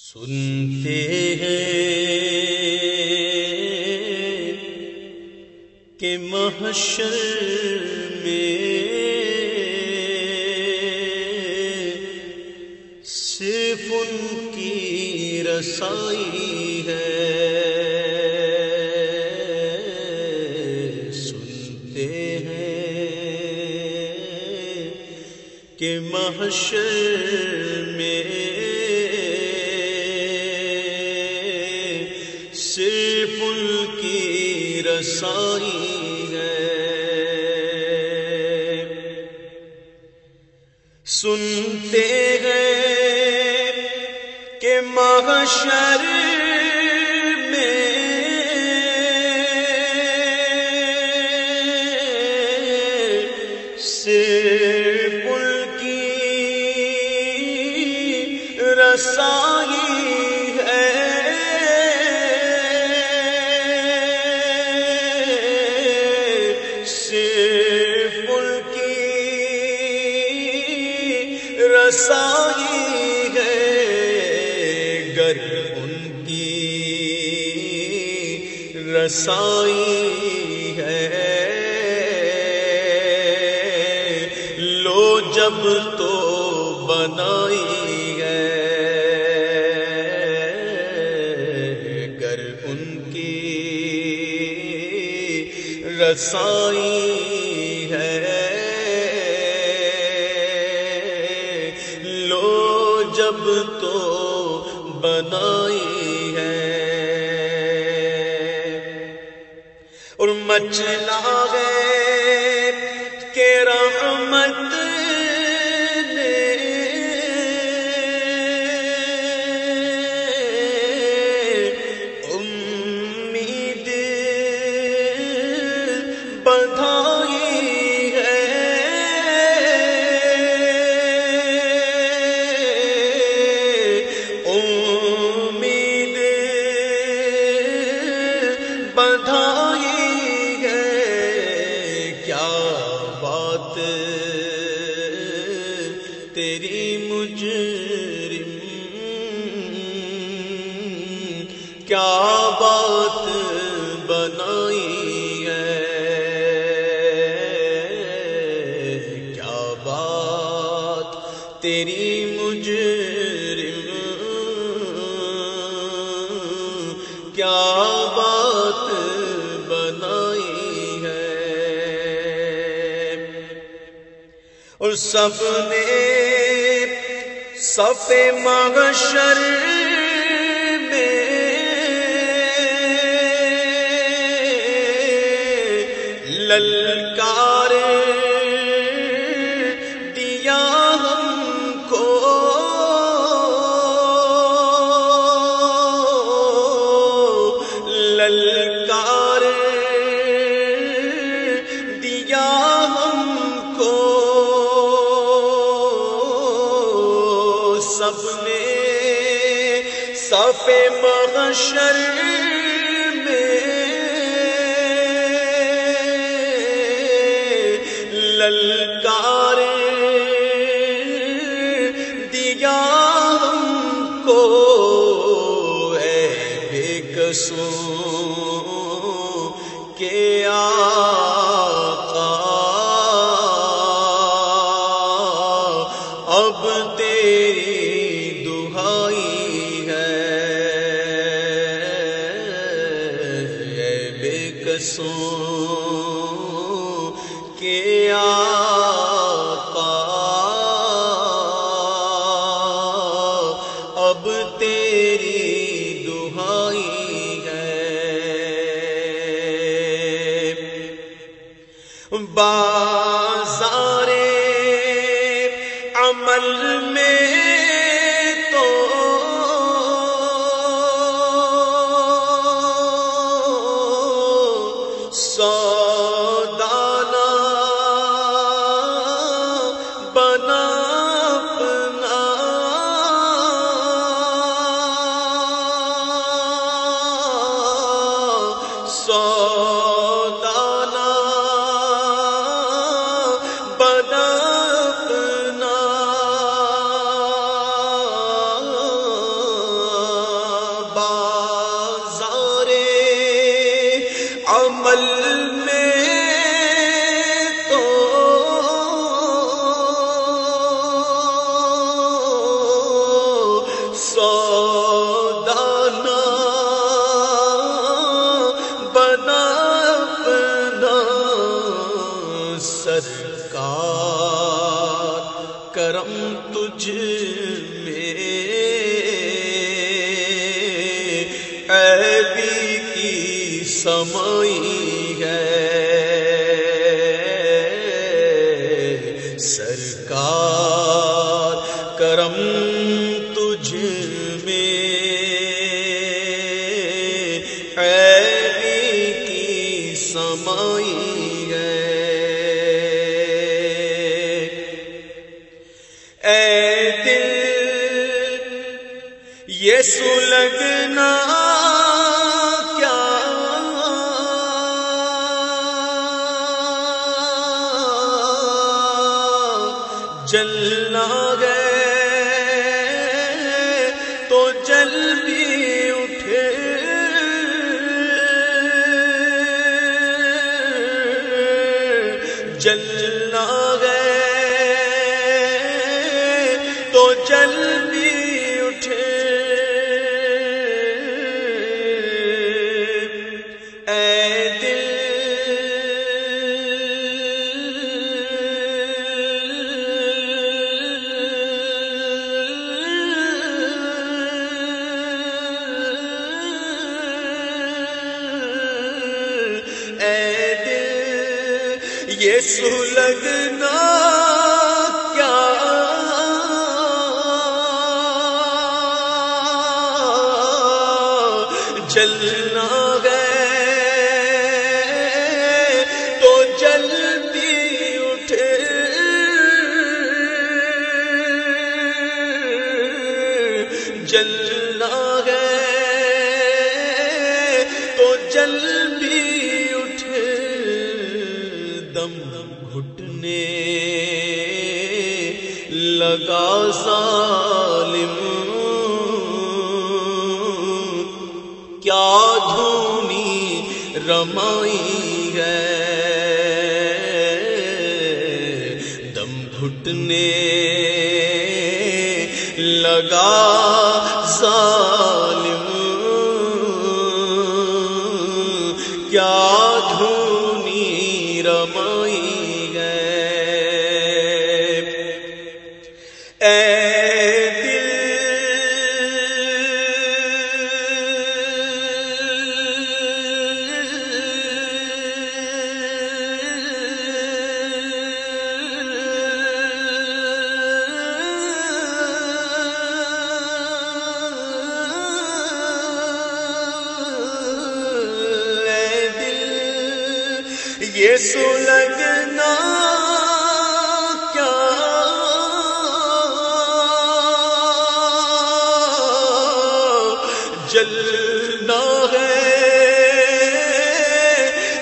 سنتے ہیں کہ محشر میں صرف ان کی رسائی ہے۔ سنتے ہیں کہ محشر صرف ان کی رسائی ہے۔ سنتے ہیں کہ محشر رسائی ہے گر ان کی رسائی ہے۔ لو جب تو بنائی ہے گر ان کی رسائی لو جب تو بنائی ہے۔ اور مچلا گئے بدھائی اور سب نے سب مغشر میں للکار سب نے صف محشر میں۔ للکار بے کے آ کرم تجھ میں۔ ایبی کی سمائی ہے۔ سرکار کرم تجھ میں۔ ایبی کی سمائی جلنا گئے چلنا گئے کیا دھونی رمائی ہے؟ دم گھٹنے لگا سا سلگنا کیا؟ جلنا ہے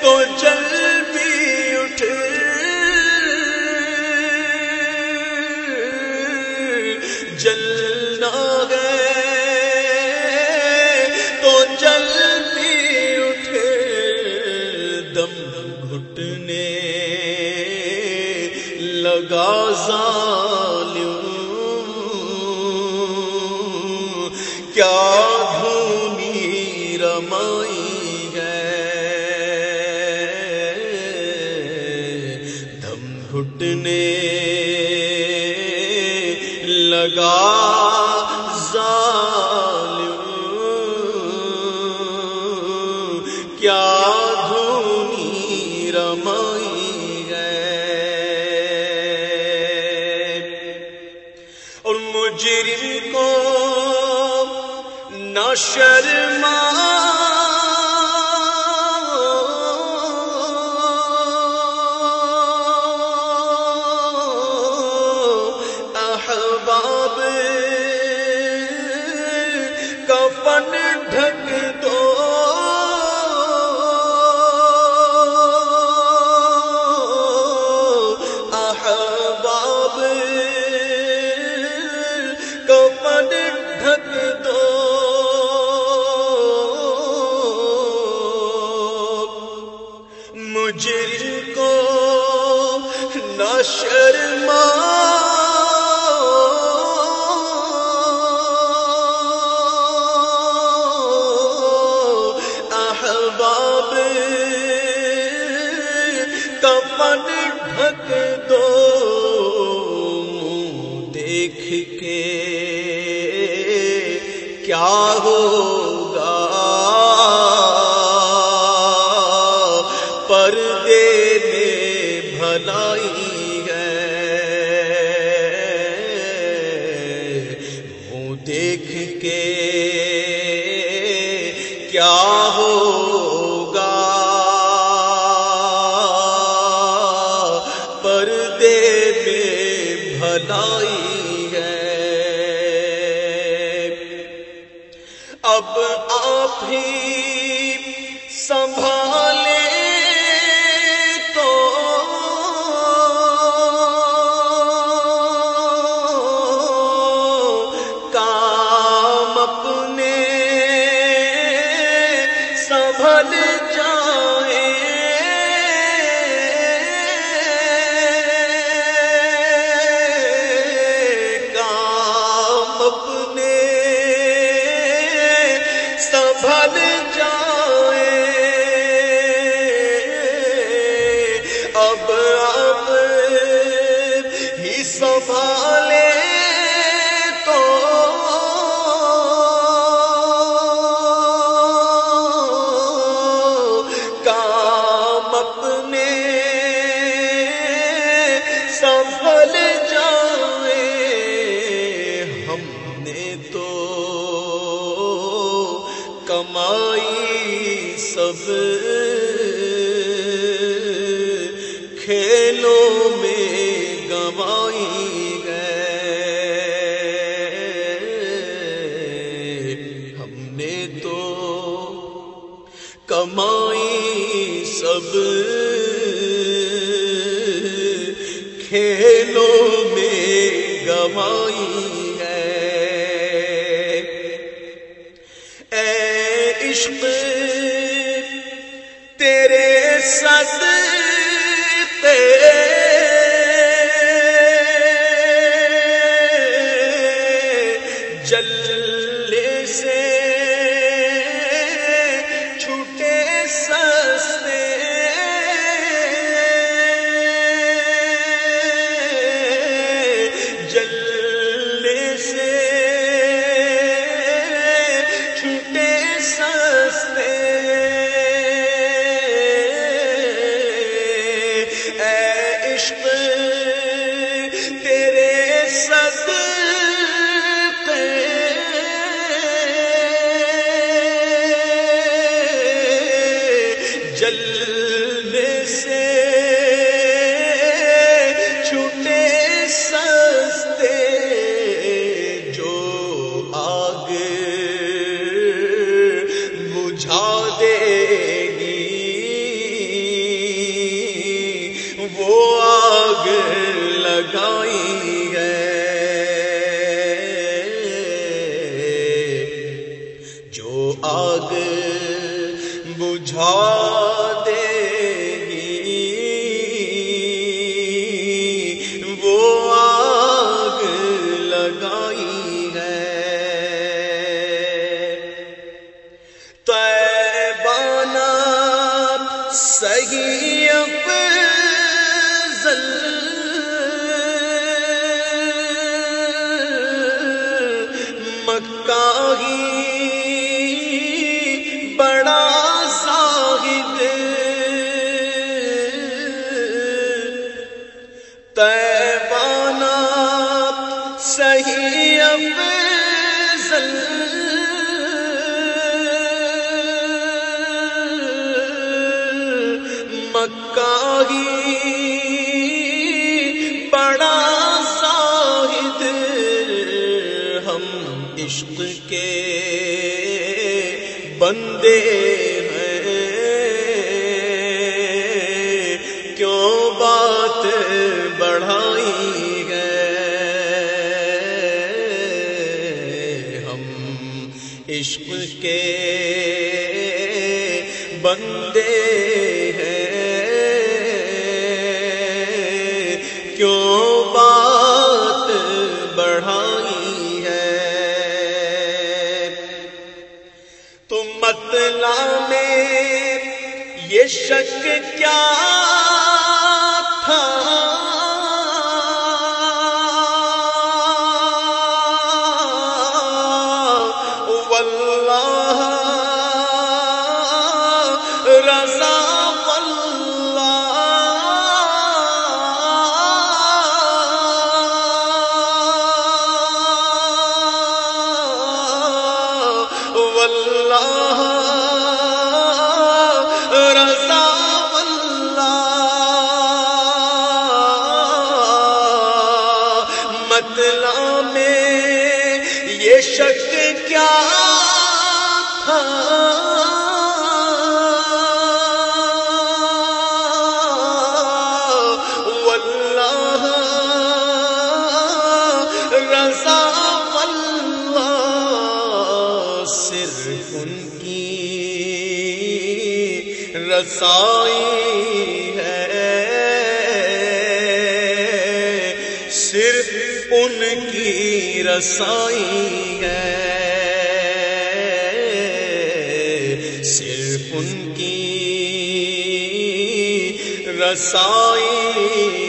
تو جل بھی اٹھے جلنا ہے ظالم کیا دھونی رمائی ہے؟ دم گھٹنے لگا ظالم کیا دھونی رمائی شرما دیکھ کے کیا ہو اب آپ ہی سنبھال جلوے سے دے شک کیا ان کی رسائی ہے۔ صرف ان کی رسائی ہے۔ صرف ان کی رسائی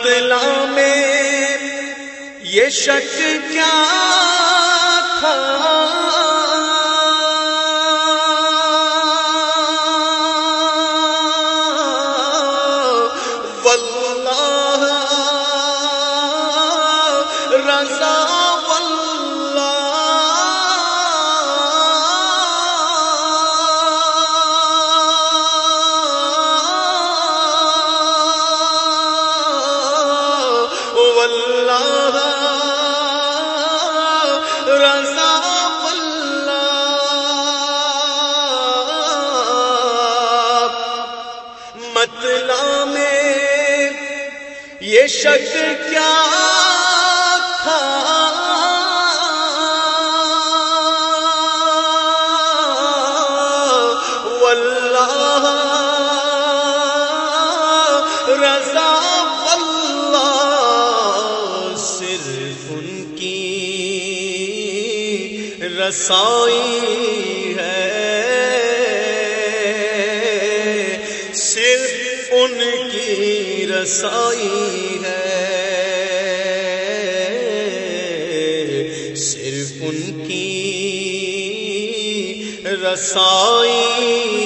متلا میں یہ شک کیا تھا؟ شک کیا تھا؟ واللہ رضا واللہ صرف ان کی رسائی ان کی رسائی ہے۔ صرف ان کی رسائی